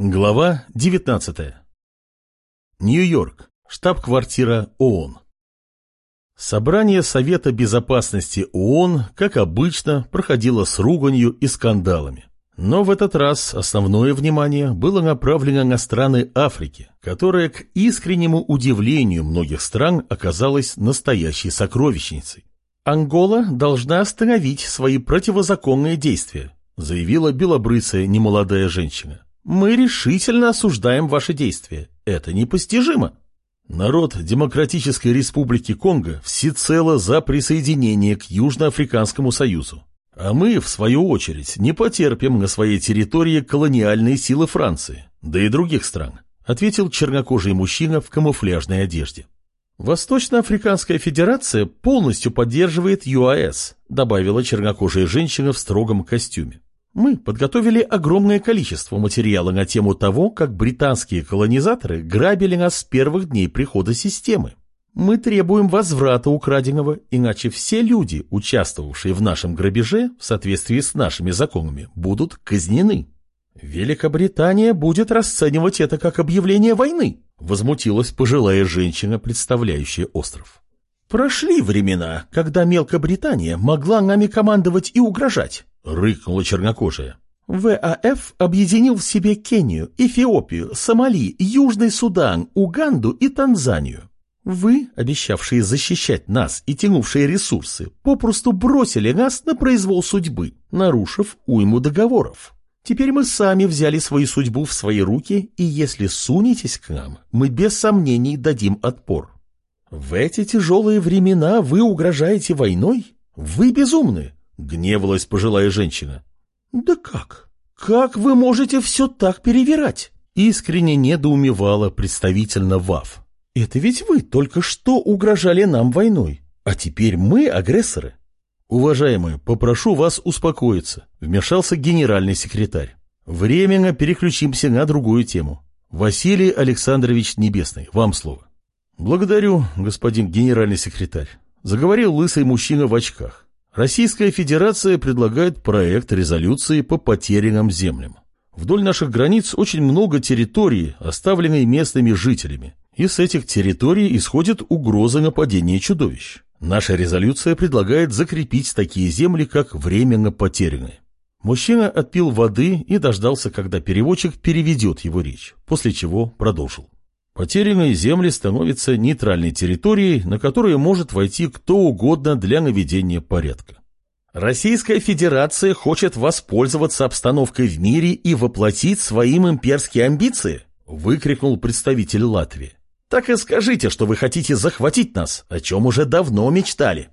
Глава 19. Нью-Йорк. Штаб-квартира ООН. Собрание Совета Безопасности ООН, как обычно, проходило с руганью и скандалами. Но в этот раз основное внимание было направлено на страны Африки, которая, к искреннему удивлению многих стран, оказалась настоящей сокровищницей. «Ангола должна остановить свои противозаконные действия», заявила белобрысая немолодая женщина. Мы решительно осуждаем ваши действия. Это непостижимо. Народ Демократической Республики Конго всецело за присоединение к Южноафриканскому Союзу. А мы, в свою очередь, не потерпим на своей территории колониальные силы Франции, да и других стран, ответил чернокожий мужчина в камуфляжной одежде. Восточноафриканская Федерация полностью поддерживает ЮАС, добавила чернокожая женщина в строгом костюме. Мы подготовили огромное количество материала на тему того, как британские колонизаторы грабили нас с первых дней прихода системы. Мы требуем возврата украденного, иначе все люди, участвовавшие в нашем грабеже, в соответствии с нашими законами, будут казнены. Великобритания будет расценивать это как объявление войны, возмутилась пожилая женщина, представляющая остров. Прошли времена, когда Мелкобритания могла нами командовать и угрожать. — рыкнула чернокожая. ВАФ объединил в себе Кению, Эфиопию, Сомали, Южный Судан, Уганду и Танзанию. Вы, обещавшие защищать нас и тянувшие ресурсы, попросту бросили нас на произвол судьбы, нарушив уйму договоров. Теперь мы сами взяли свою судьбу в свои руки, и если сунетесь к нам, мы без сомнений дадим отпор. В эти тяжелые времена вы угрожаете войной? Вы безумны. Гневалась пожилая женщина. «Да как? Как вы можете все так перевирать?» Искренне недоумевала представительно ВАФ. «Это ведь вы только что угрожали нам войной, а теперь мы агрессоры». «Уважаемые, попрошу вас успокоиться», — вмешался генеральный секретарь. «Временно переключимся на другую тему. Василий Александрович Небесный, вам слово». «Благодарю, господин генеральный секретарь», — заговорил лысый мужчина в очках. Российская Федерация предлагает проект резолюции по потерянным землям. Вдоль наших границ очень много территорий, оставленной местными жителями, и с этих территорий исходит угроза нападения чудовищ. Наша резолюция предлагает закрепить такие земли, как временно потерянные. Мужчина отпил воды и дождался, когда переводчик переведет его речь, после чего продолжил. Потерянные земли становятся нейтральной территорией, на которую может войти кто угодно для наведения порядка. Российская Федерация хочет воспользоваться обстановкой в мире и воплотить своим имперские амбиции, выкрикнул представитель Латвии. Так и скажите, что вы хотите захватить нас, о чем уже давно мечтали.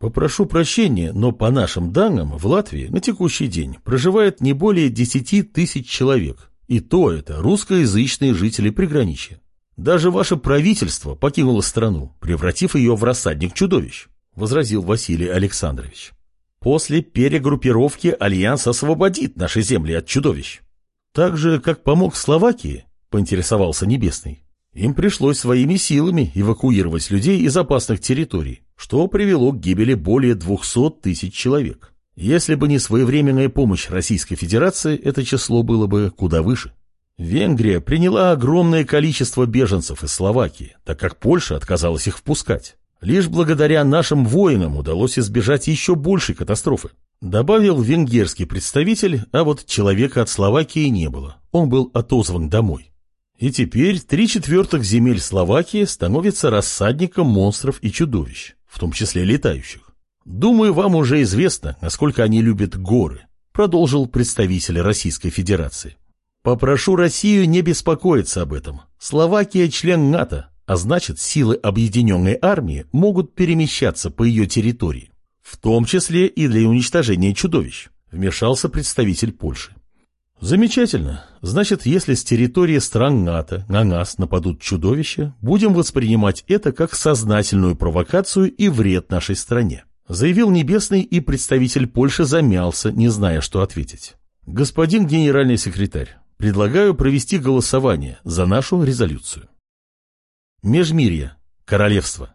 Попрошу прощения, но по нашим данным в Латвии на текущий день проживает не более 10 тысяч человек, и то это русскоязычные жители приграничья. Даже ваше правительство покинуло страну, превратив ее в рассадник чудовищ, возразил Василий Александрович. После перегруппировки Альянс освободит наши земли от чудовищ. Так же, как помог Словакии, поинтересовался Небесный. Им пришлось своими силами эвакуировать людей из опасных территорий, что привело к гибели более 200 тысяч человек. Если бы не своевременная помощь Российской Федерации, это число было бы куда выше. Венгрия приняла огромное количество беженцев из Словакии, так как Польша отказалась их впускать. Лишь благодаря нашим воинам удалось избежать еще большей катастрофы. Добавил венгерский представитель, а вот человека от Словакии не было. Он был отозван домой. И теперь три четвертых земель Словакии становятся рассадником монстров и чудовищ, в том числе летающих. Думаю, вам уже известно, насколько они любят горы, продолжил представитель Российской Федерации. Попрошу Россию не беспокоиться об этом. Словакия член НАТО, а значит, силы объединенной армии могут перемещаться по ее территории, в том числе и для уничтожения чудовищ, вмешался представитель Польши. Замечательно. Значит, если с территории стран НАТО на нас нападут чудовища, будем воспринимать это как сознательную провокацию и вред нашей стране. Заявил Небесный, и представитель Польши замялся, не зная, что ответить. Господин генеральный секретарь, Предлагаю провести голосование за нашу резолюцию. Межмирье. Королевство.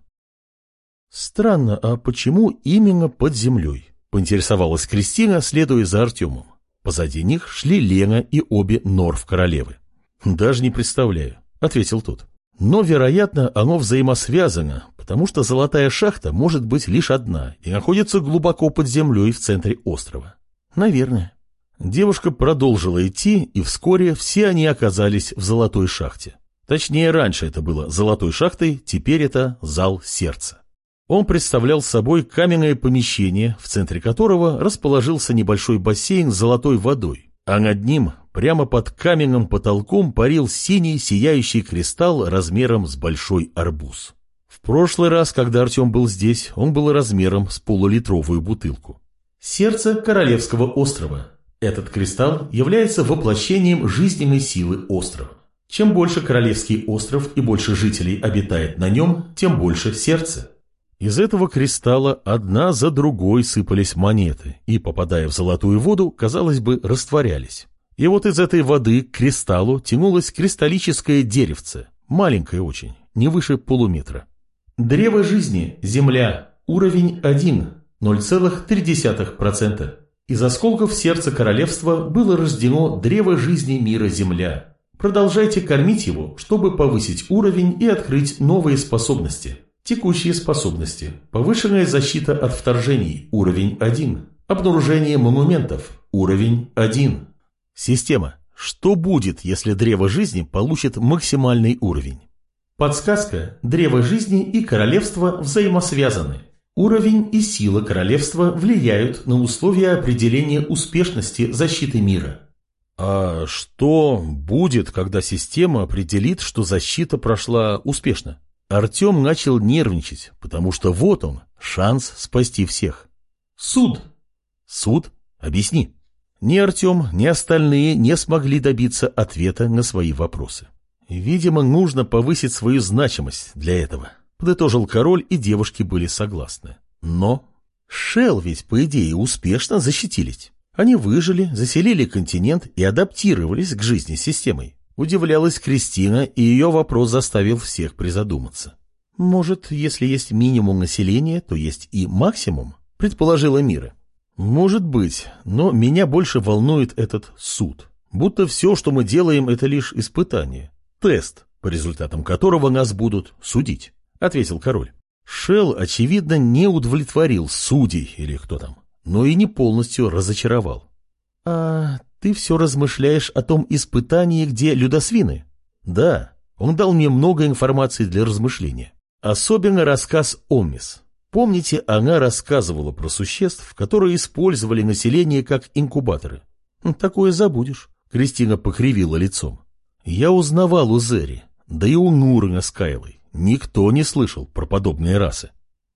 Странно, а почему именно под землей? Поинтересовалась Кристина, следуя за Артемом. Позади них шли Лена и обе Норф королевы. Даже не представляю, ответил тот. Но, вероятно, оно взаимосвязано, потому что золотая шахта может быть лишь одна и находится глубоко под землей в центре острова. Наверное. Девушка продолжила идти, и вскоре все они оказались в золотой шахте. Точнее, раньше это было золотой шахтой, теперь это зал сердца. Он представлял собой каменное помещение, в центре которого расположился небольшой бассейн с золотой водой, а над ним, прямо под каменным потолком, парил синий сияющий кристалл размером с большой арбуз. В прошлый раз, когда Артем был здесь, он был размером с полулитровую бутылку. Сердце Королевского острова. Этот кристалл является воплощением жизненной силы острова. Чем больше Королевский остров и больше жителей обитает на нем, тем больше сердце. Из этого кристалла одна за другой сыпались монеты и, попадая в золотую воду, казалось бы, растворялись. И вот из этой воды к кристаллу тянулось кристаллическое деревце, маленькое очень, не выше полуметра. Древо жизни, Земля, уровень 1, 0,3%. Из осколков сердца королевства было рождено древо жизни мира Земля. Продолжайте кормить его, чтобы повысить уровень и открыть новые способности. Текущие способности. Повышенная защита от вторжений. Уровень 1. Обнаружение монументов. Уровень 1. Система. Что будет, если древо жизни получит максимальный уровень? Подсказка. Древо жизни и королевство взаимосвязаны. Уровень и сила королевства влияют на условия определения успешности защиты мира. А что будет, когда система определит, что защита прошла успешно? Артем начал нервничать, потому что вот он, шанс спасти всех. Суд. Суд? Объясни. Ни Артем, ни остальные не смогли добиться ответа на свои вопросы. Видимо, нужно повысить свою значимость для этого. Подытожил король, и девушки были согласны. Но Шел ведь, по идее, успешно защитились. Они выжили, заселили континент и адаптировались к жизни с системой. Удивлялась Кристина, и ее вопрос заставил всех призадуматься. «Может, если есть минимум населения, то есть и максимум?» – предположила Мира. «Может быть, но меня больше волнует этот суд. Будто все, что мы делаем, это лишь испытание. Тест, по результатам которого нас будут судить», – ответил король. Шел, очевидно, не удовлетворил судей или кто там, но и не полностью разочаровал. «А ты все размышляешь о том испытании, где людосвины? Да, он дал мне много информации для размышления. Особенно рассказ Омис. Помните, она рассказывала про существ, которые использовали население как инкубаторы. Такое забудешь. Кристина покривила лицом. Я узнавал у Зери, да и у Нурна с Кайлой. Никто не слышал про подобные расы.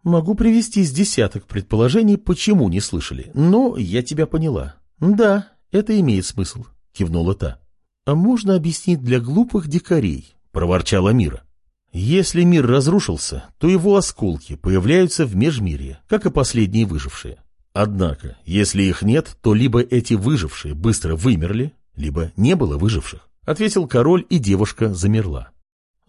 Могу привести с десяток предположений, почему не слышали, но я тебя поняла. Да, это имеет смысл, кивнула та. А можно объяснить для глупых дикарей, проворчала Мира. Если мир разрушился, то его осколки появляются в межмирье, как и последние выжившие. Однако, если их нет, то либо эти выжившие быстро вымерли, либо не было выживших, ответил король, и девушка замерла.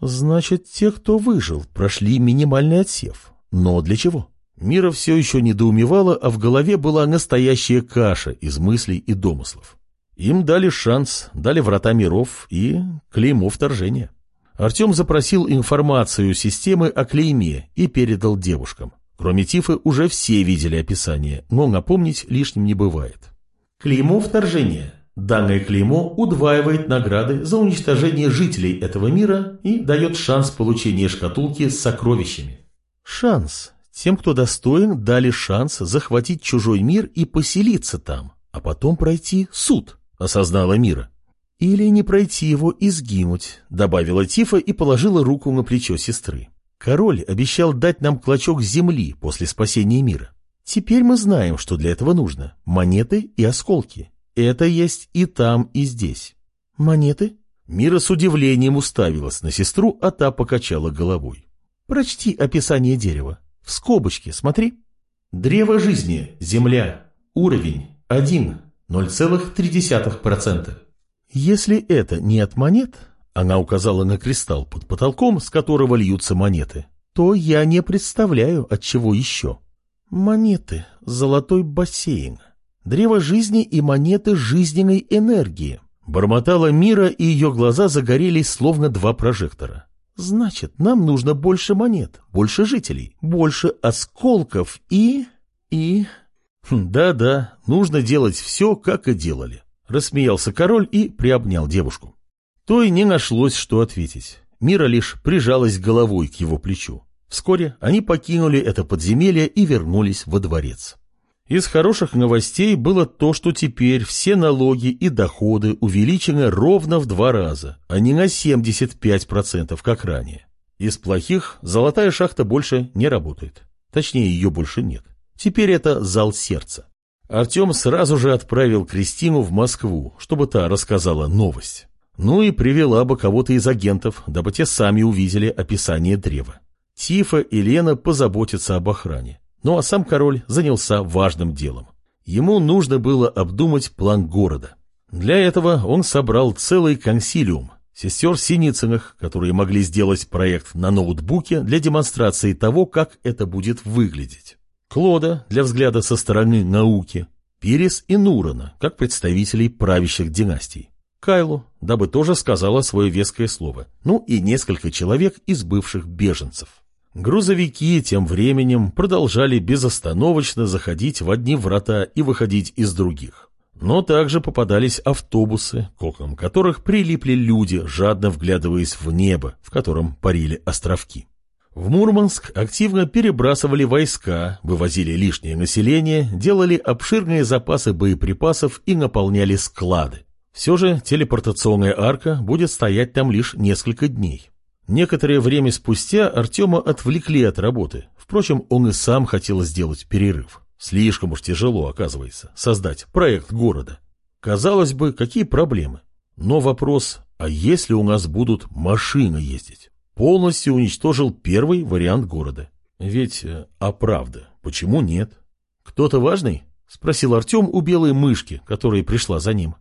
Значит, те, кто выжил, прошли минимальный отсев. Но для чего? Мира все еще недоумевала, а в голове была настоящая каша из мыслей и домыслов. Им дали шанс, дали врата миров и клеймо вторжения. Артем запросил информацию системы о клейме и передал девушкам. Кроме Тифы, уже все видели описание, но напомнить лишним не бывает. Клеймо вторжения. Данное клеймо удваивает награды за уничтожение жителей этого мира и дает шанс получения шкатулки с сокровищами. Шанс. Тем, кто достоин, дали шанс захватить чужой мир и поселиться там, а потом пройти суд, осознала мира. Или не пройти его и сгинуть, добавила Тифа и положила руку на плечо сестры. Король обещал дать нам клочок земли после спасения мира. Теперь мы знаем, что для этого нужно. Монеты и осколки. Это есть и там, и здесь. Монеты? Мира с удивлением уставилась на сестру, а та покачала головой. Прочти описание дерева. В скобочке, смотри. Древо жизни, земля, уровень 1, 0,3%. Если это не от монет, она указала на кристалл под потолком, с которого льются монеты, то я не представляю, от чего еще. Монеты, золотой бассейн, древо жизни и монеты жизненной энергии. Бормотала Мира, и ее глаза загорелись, словно два прожектора. Значит, нам нужно больше монет, больше жителей, больше осколков и... и... Хм, да-да, нужно делать все, как и делали. Рассмеялся король и приобнял девушку. Той не нашлось, что ответить. Мира лишь прижалась головой к его плечу. Вскоре они покинули это подземелье и вернулись во дворец. Из хороших новостей было то, что теперь все налоги и доходы увеличены ровно в два раза, а не на 75%, как ранее. Из плохих золотая шахта больше не работает. Точнее, ее больше нет. Теперь это зал сердца. Артем сразу же отправил Кристину в Москву, чтобы та рассказала новость. Ну и привела бы кого-то из агентов, дабы те сами увидели описание древа. Тифа и Лена позаботятся об охране. Ну а сам король занялся важным делом. Ему нужно было обдумать план города. Для этого он собрал целый консилиум сестер Синицыных, которые могли сделать проект на ноутбуке для демонстрации того, как это будет выглядеть. Клода для взгляда со стороны науки, Пирис и Нурана, как представителей правящих династий. Кайлу, дабы тоже сказала свое веское слово, ну и несколько человек из бывших беженцев. Грузовики тем временем продолжали безостановочно заходить в одни врата и выходить из других. Но также попадались автобусы, к окнам которых прилипли люди, жадно вглядываясь в небо, в котором парили островки. В Мурманск активно перебрасывали войска, вывозили лишнее население, делали обширные запасы боеприпасов и наполняли склады. Все же телепортационная арка будет стоять там лишь несколько дней. Некоторое время спустя Артема отвлекли от работы. Впрочем, он и сам хотел сделать перерыв. Слишком уж тяжело, оказывается, создать проект города. Казалось бы, какие проблемы? Но вопрос, а если у нас будут машины ездить? Полностью уничтожил первый вариант города. Ведь, э, а правда, почему нет? Кто-то важный? Спросил Артем у белой мышки, которая пришла за ним.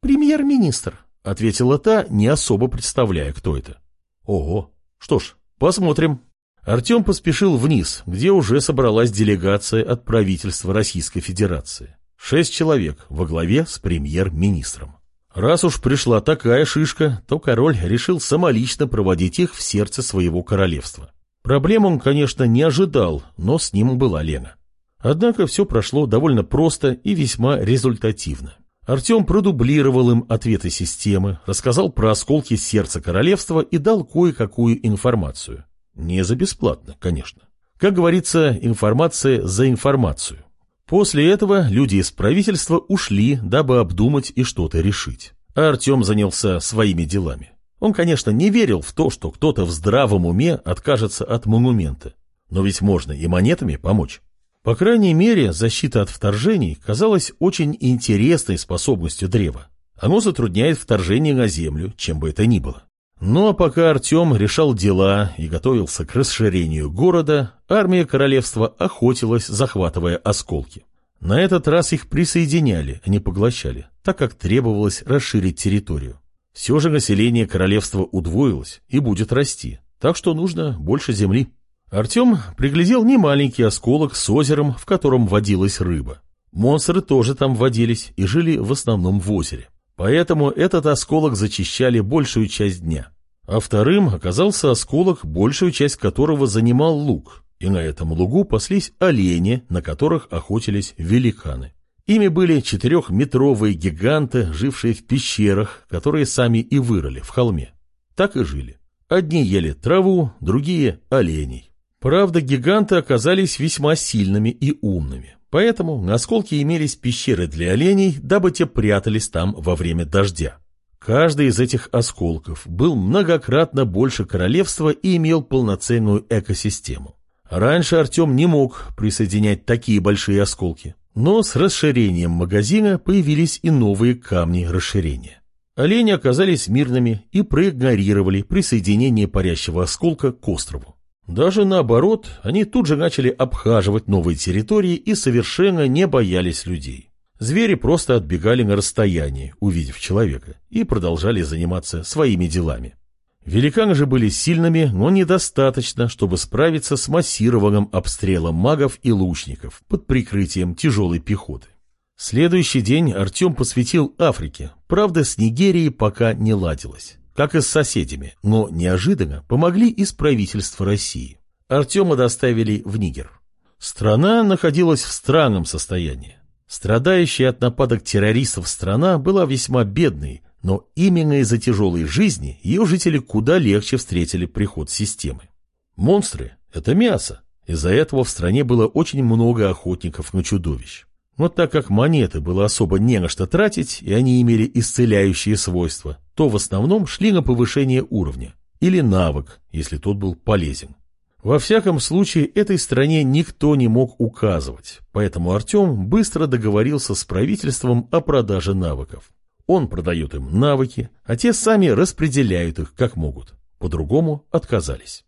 Премьер-министр, ответила та, не особо представляя, кто это. Ого, что ж, посмотрим. Артем поспешил вниз, где уже собралась делегация от правительства Российской Федерации. Шесть человек во главе с премьер-министром. Раз уж пришла такая шишка, то король решил самолично проводить их в сердце своего королевства. Проблем он, конечно, не ожидал, но с ним была Лена. Однако все прошло довольно просто и весьма результативно. Артем продублировал им ответы системы, рассказал про осколки сердца королевства и дал кое-какую информацию. Не за бесплатно, конечно. Как говорится, информация за информацию. После этого люди из правительства ушли, дабы обдумать и что-то решить. А Артем занялся своими делами. Он, конечно, не верил в то, что кто-то в здравом уме откажется от монумента. Но ведь можно и монетами помочь. По крайней мере, защита от вторжений казалась очень интересной способностью древа. Оно затрудняет вторжение на землю, чем бы это ни было. Но пока Артем решал дела и готовился к расширению города, армия королевства охотилась, захватывая осколки. На этот раз их присоединяли, а не поглощали, так как требовалось расширить территорию. Все же население королевства удвоилось и будет расти, так что нужно больше земли. Артем приглядел немаленький осколок с озером, в котором водилась рыба. Монстры тоже там водились и жили в основном в озере. Поэтому этот осколок зачищали большую часть дня. А вторым оказался осколок, большую часть которого занимал луг. И на этом лугу паслись олени, на которых охотились великаны. Ими были четырехметровые гиганты, жившие в пещерах, которые сами и вырыли в холме. Так и жили. Одни ели траву, другие – оленей. Правда, гиганты оказались весьма сильными и умными. Поэтому на осколке имелись пещеры для оленей, дабы те прятались там во время дождя. Каждый из этих осколков был многократно больше королевства и имел полноценную экосистему. Раньше Артем не мог присоединять такие большие осколки, но с расширением магазина появились и новые камни расширения. Олени оказались мирными и проигнорировали присоединение парящего осколка к острову. Даже наоборот, они тут же начали обхаживать новые территории и совершенно не боялись людей. Звери просто отбегали на расстояние, увидев человека, и продолжали заниматься своими делами. Великаны же были сильными, но недостаточно, чтобы справиться с массированным обстрелом магов и лучников под прикрытием тяжелой пехоты. Следующий день Артем посвятил Африке, правда, с Нигерией пока не ладилось, как и с соседями, но неожиданно помогли из правительства России. Артема доставили в Нигер. Страна находилась в странном состоянии. Страдающая от нападок террористов страна была весьма бедной, но именно из-за тяжелой жизни ее жители куда легче встретили приход системы. Монстры – это мясо. Из-за этого в стране было очень много охотников на чудовищ. Но так как монеты было особо не на что тратить, и они имели исцеляющие свойства, то в основном шли на повышение уровня или навык, если тот был полезен. Во всяком случае, этой стране никто не мог указывать, поэтому Артем быстро договорился с правительством о продаже навыков. Он продает им навыки, а те сами распределяют их как могут. По-другому отказались.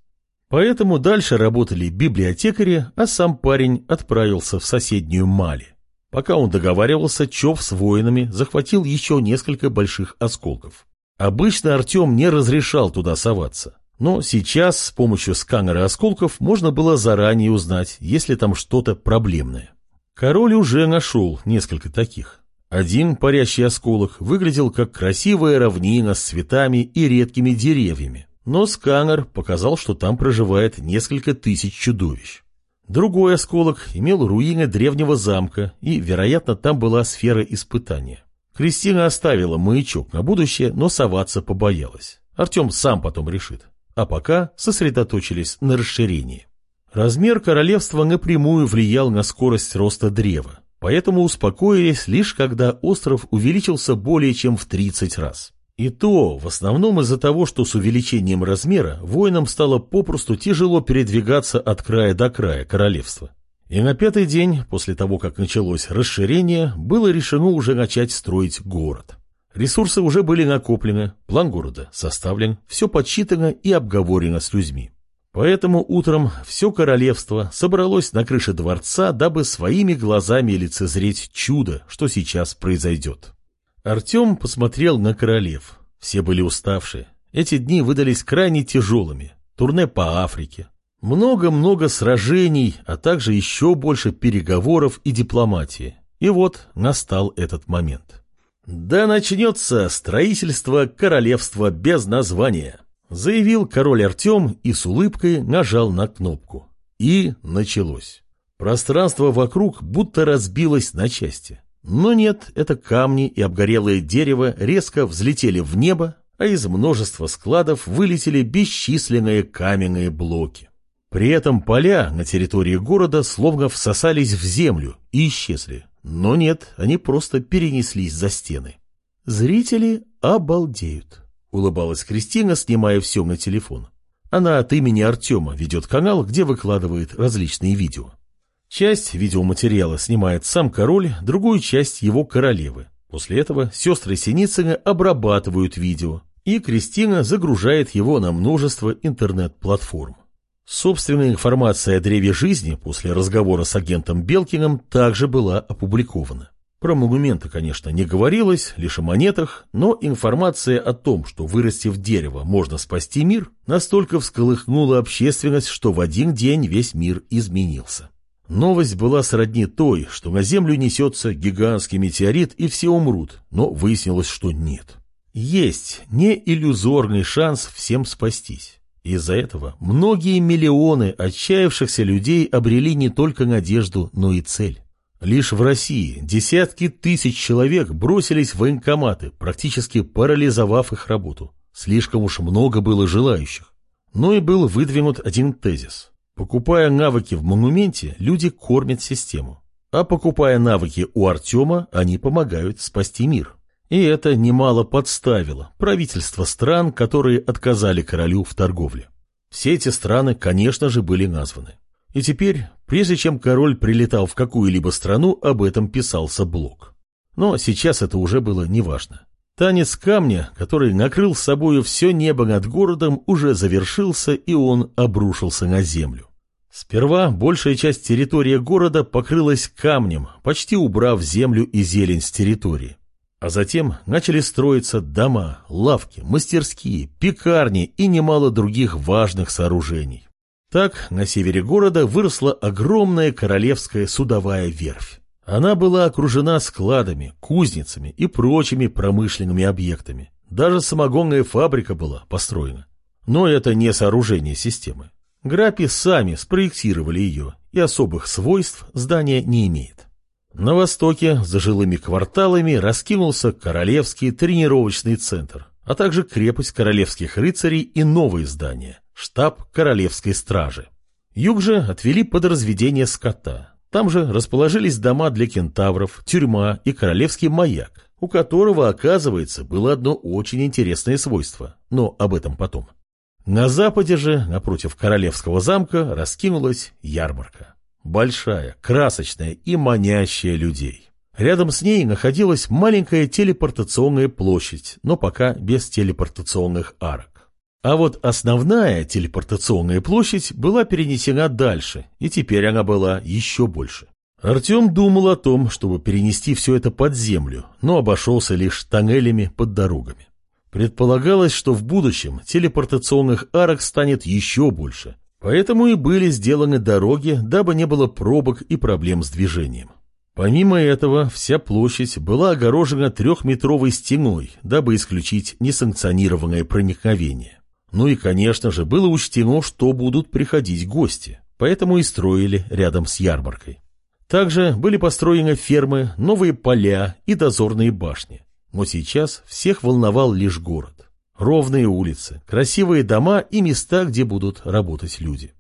Поэтому дальше работали библиотекари, а сам парень отправился в соседнюю Мали. Пока он договаривался, Чов с воинами захватил еще несколько больших осколков. Обычно Артем не разрешал туда соваться. Но сейчас с помощью сканера осколков можно было заранее узнать, есть ли там что-то проблемное. Король уже нашел несколько таких. Один парящий осколок выглядел как красивая равнина с цветами и редкими деревьями, но сканер показал, что там проживает несколько тысяч чудовищ. Другой осколок имел руины древнего замка, и, вероятно, там была сфера испытания. Кристина оставила маячок на будущее, но соваться побоялась. Артем сам потом решит. А пока сосредоточились на расширении. Размер королевства напрямую влиял на скорость роста древа, поэтому успокоились лишь когда остров увеличился более чем в 30 раз. И то, в основном из-за того, что с увеличением размера воинам стало попросту тяжело передвигаться от края до края королевства. И на пятый день, после того, как началось расширение, было решено уже начать строить город. Ресурсы уже были накоплены, план города составлен, все подсчитано и обговорено с людьми. Поэтому утром все королевство собралось на крыше дворца, дабы своими глазами лицезреть чудо, что сейчас произойдет. Артем посмотрел на королев. Все были уставшие. Эти дни выдались крайне тяжелыми. Турне по Африке. Много-много сражений, а также еще больше переговоров и дипломатии. И вот настал этот момент. «Да начнется строительство королевства без названия», заявил король Артем и с улыбкой нажал на кнопку. И началось. Пространство вокруг будто разбилось на части. Но нет, это камни и обгорелое дерево резко взлетели в небо, а из множества складов вылетели бесчисленные каменные блоки. При этом поля на территории города словно всосались в землю и исчезли. Но нет, они просто перенеслись за стены. Зрители обалдеют, улыбалась Кристина, снимая все на телефон. Она от имени Артема ведет канал, где выкладывает различные видео. Часть видеоматериала снимает сам король, другую часть его королевы. После этого сестры Синицыны обрабатывают видео, и Кристина загружает его на множество интернет-платформ. Собственная информация о древе жизни после разговора с агентом Белкиным также была опубликована. Про монументы, конечно, не говорилось, лишь о монетах, но информация о том, что вырастив дерево можно спасти мир, настолько всколыхнула общественность, что в один день весь мир изменился. Новость была сродни той, что на Землю несется гигантский метеорит и все умрут, но выяснилось, что нет. Есть не иллюзорный шанс всем спастись. Из-за этого многие миллионы отчаявшихся людей обрели не только надежду, но и цель. Лишь в России десятки тысяч человек бросились в военкоматы, практически парализовав их работу. Слишком уж много было желающих. Но и был выдвинут один тезис – Покупая навыки в монументе, люди кормят систему. А покупая навыки у Артема, они помогают спасти мир. И это немало подставило правительство стран, которые отказали королю в торговле. Все эти страны, конечно же, были названы. И теперь, прежде чем король прилетал в какую-либо страну, об этом писался блог. Но сейчас это уже было неважно. Танец камня, который накрыл собою все небо над городом, уже завершился, и он обрушился на землю. Сперва большая часть территории города покрылась камнем, почти убрав землю и зелень с территории. А затем начали строиться дома, лавки, мастерские, пекарни и немало других важных сооружений. Так на севере города выросла огромная королевская судовая верфь. Она была окружена складами, кузницами и прочими промышленными объектами. Даже самогонная фабрика была построена. Но это не сооружение системы. Грапи сами спроектировали ее, и особых свойств здание не имеет. На востоке, за жилыми кварталами, раскинулся Королевский тренировочный центр, а также крепость королевских рыцарей и новые здания, штаб Королевской стражи. Юг же отвели под разведение скота. Там же расположились дома для кентавров, тюрьма и королевский маяк, у которого, оказывается, было одно очень интересное свойство, но об этом потом. На западе же, напротив королевского замка, раскинулась ярмарка. Большая, красочная и манящая людей. Рядом с ней находилась маленькая телепортационная площадь, но пока без телепортационных арок. А вот основная телепортационная площадь была перенесена дальше, и теперь она была еще больше. Артем думал о том, чтобы перенести все это под землю, но обошелся лишь тоннелями под дорогами. Предполагалось, что в будущем телепортационных арок станет еще больше, поэтому и были сделаны дороги, дабы не было пробок и проблем с движением. Помимо этого, вся площадь была огорожена трехметровой стеной, дабы исключить несанкционированное проникновение. Ну и, конечно же, было учтено, что будут приходить гости, поэтому и строили рядом с ярмаркой. Также были построены фермы, новые поля и дозорные башни. Но сейчас всех волновал лишь город. Ровные улицы, красивые дома и места, где будут работать люди.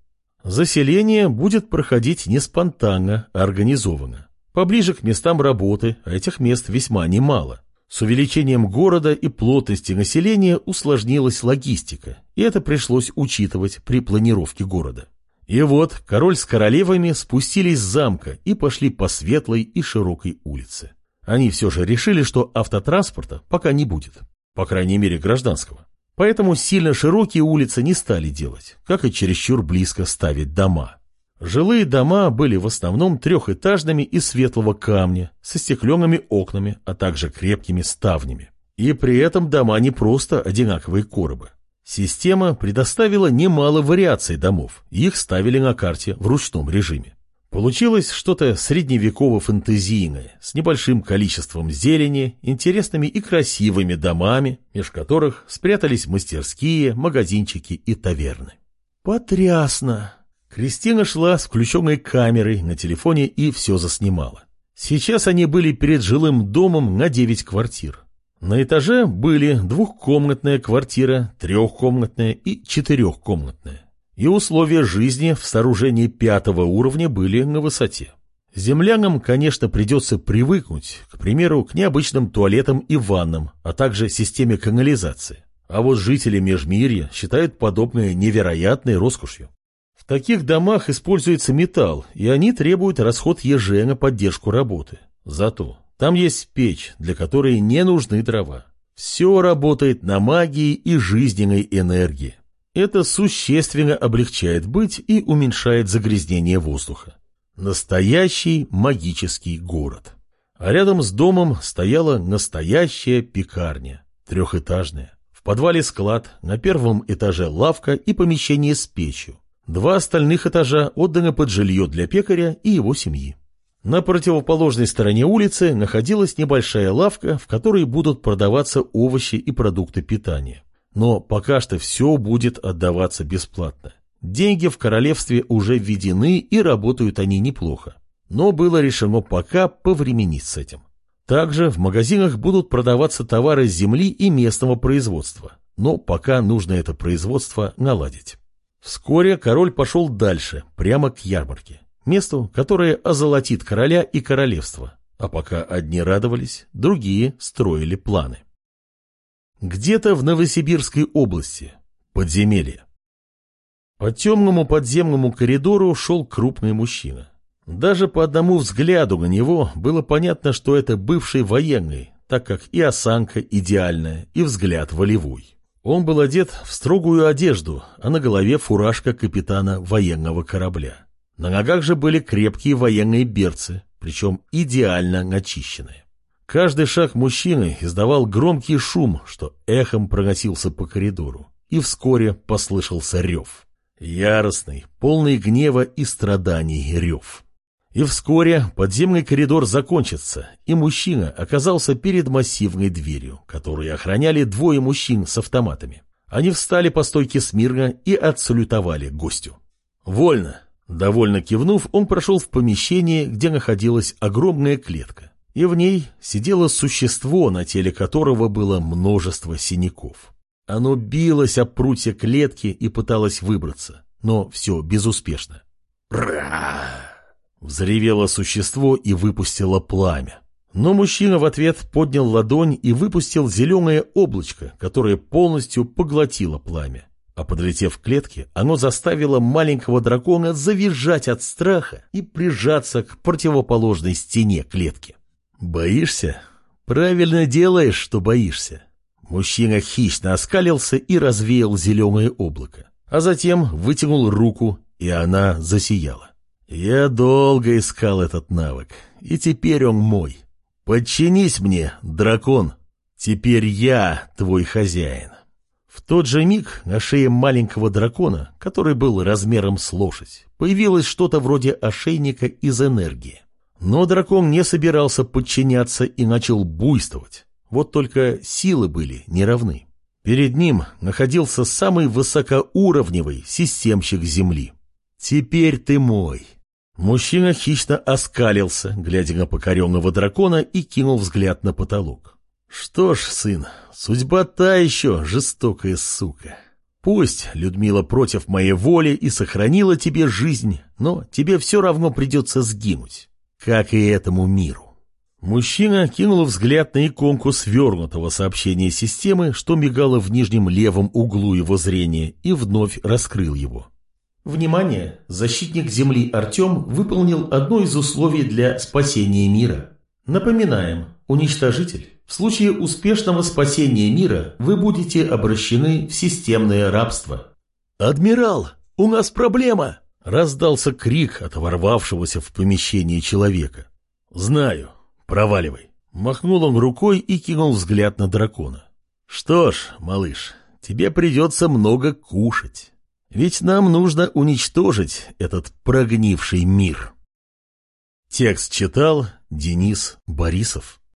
Заселение будет проходить не спонтанно, а организованно. Поближе к местам работы, а этих мест весьма немало. С увеличением города и плотности населения усложнилась логистика, и это пришлось учитывать при планировке города. И вот король с королевами спустились с замка и пошли по светлой и широкой улице. Они все же решили, что автотранспорта пока не будет, по крайней мере гражданского. Поэтому сильно широкие улицы не стали делать, как и чересчур близко ставить дома. Жилые дома были в основном трехэтажными из светлого камня, со стекленными окнами, а также крепкими ставнями. И при этом дома не просто одинаковые коробы. Система предоставила немало вариаций домов, их ставили на карте в ручном режиме. Получилось что-то средневеково-фэнтезийное, с небольшим количеством зелени, интересными и красивыми домами, меж которых спрятались мастерские, магазинчики и таверны. Потрясно! Кристина шла с включенной камерой на телефоне и все заснимала. Сейчас они были перед жилым домом на 9 квартир. На этаже были двухкомнатная квартира, трехкомнатная и четырехкомнатная и условия жизни в сооружении пятого уровня были на высоте. Землянам, конечно, придется привыкнуть, к примеру, к необычным туалетам и ваннам, а также системе канализации. А вот жители Межмирья считают подобное невероятной роскошью. Таких домах используется металл, и они требуют расход ЕЖ на поддержку работы. Зато там есть печь, для которой не нужны дрова. Все работает на магии и жизненной энергии. Это существенно облегчает быть и уменьшает загрязнение воздуха. Настоящий магический город. А рядом с домом стояла настоящая пекарня, трехэтажная. В подвале склад, на первом этаже лавка и помещение с печью. Два остальных этажа отданы под жилье для пекаря и его семьи. На противоположной стороне улицы находилась небольшая лавка, в которой будут продаваться овощи и продукты питания. Но пока что все будет отдаваться бесплатно. Деньги в королевстве уже введены и работают они неплохо. Но было решено пока повременить с этим. Также в магазинах будут продаваться товары с земли и местного производства. Но пока нужно это производство наладить. Вскоре король пошел дальше, прямо к ярмарке. Месту, которое озолотит короля и королевство. А пока одни радовались, другие строили планы. Где-то в Новосибирской области. Подземелье. По темному подземному коридору шел крупный мужчина. Даже по одному взгляду на него было понятно, что это бывший военный, так как и осанка идеальная, и взгляд волевой. Он был одет в строгую одежду, а на голове фуражка капитана военного корабля. На ногах же были крепкие военные берцы, причем идеально начищенные. Каждый шаг мужчины издавал громкий шум, что эхом проносился по коридору, и вскоре послышался рев. Яростный, полный гнева и страданий рев. И вскоре подземный коридор закончится, и мужчина оказался перед массивной дверью, которую охраняли двое мужчин с автоматами. Они встали по стойке смирно и отсалютовали гостю. «Вольно!» Довольно кивнув, он прошел в помещение, где находилась огромная клетка, и в ней сидело существо, на теле которого было множество синяков. Оно билось об прутья клетки и пыталось выбраться, но все безуспешно. «Ра!» Взревело существо и выпустило пламя. Но мужчина в ответ поднял ладонь и выпустил зеленое облачко, которое полностью поглотило пламя. А подлетев к клетке, оно заставило маленького дракона завизжать от страха и прижаться к противоположной стене клетки. «Боишься? Правильно делаешь, что боишься». Мужчина хищно оскалился и развеял зеленое облако, а затем вытянул руку, и она засияла. Я долго искал этот навык, и теперь он мой. Подчинись мне, дракон. Теперь я твой хозяин. В тот же миг на шее маленького дракона, который был размером с лошадь, появилось что-то вроде ошейника из энергии. Но дракон не собирался подчиняться и начал буйствовать. Вот только силы были неравны. Перед ним находился самый высокоуровневый системщик Земли. «Теперь ты мой», Мужчина хищно оскалился, глядя на покоренного дракона, и кинул взгляд на потолок. «Что ж, сын, судьба та еще жестокая сука. Пусть Людмила против моей воли и сохранила тебе жизнь, но тебе все равно придется сгинуть, как и этому миру». Мужчина кинул взгляд на иконку свернутого сообщения системы, что мигало в нижнем левом углу его зрения, и вновь раскрыл его. Внимание! Защитник Земли Артем выполнил одно из условий для спасения мира. Напоминаем, уничтожитель. В случае успешного спасения мира вы будете обращены в системное рабство. «Адмирал, у нас проблема!» – раздался крик от ворвавшегося в помещение человека. «Знаю. Проваливай». Махнул он рукой и кинул взгляд на дракона. «Что ж, малыш, тебе придется много кушать». Ведь нам нужно уничтожить этот прогнивший мир. Текст читал Денис Борисов.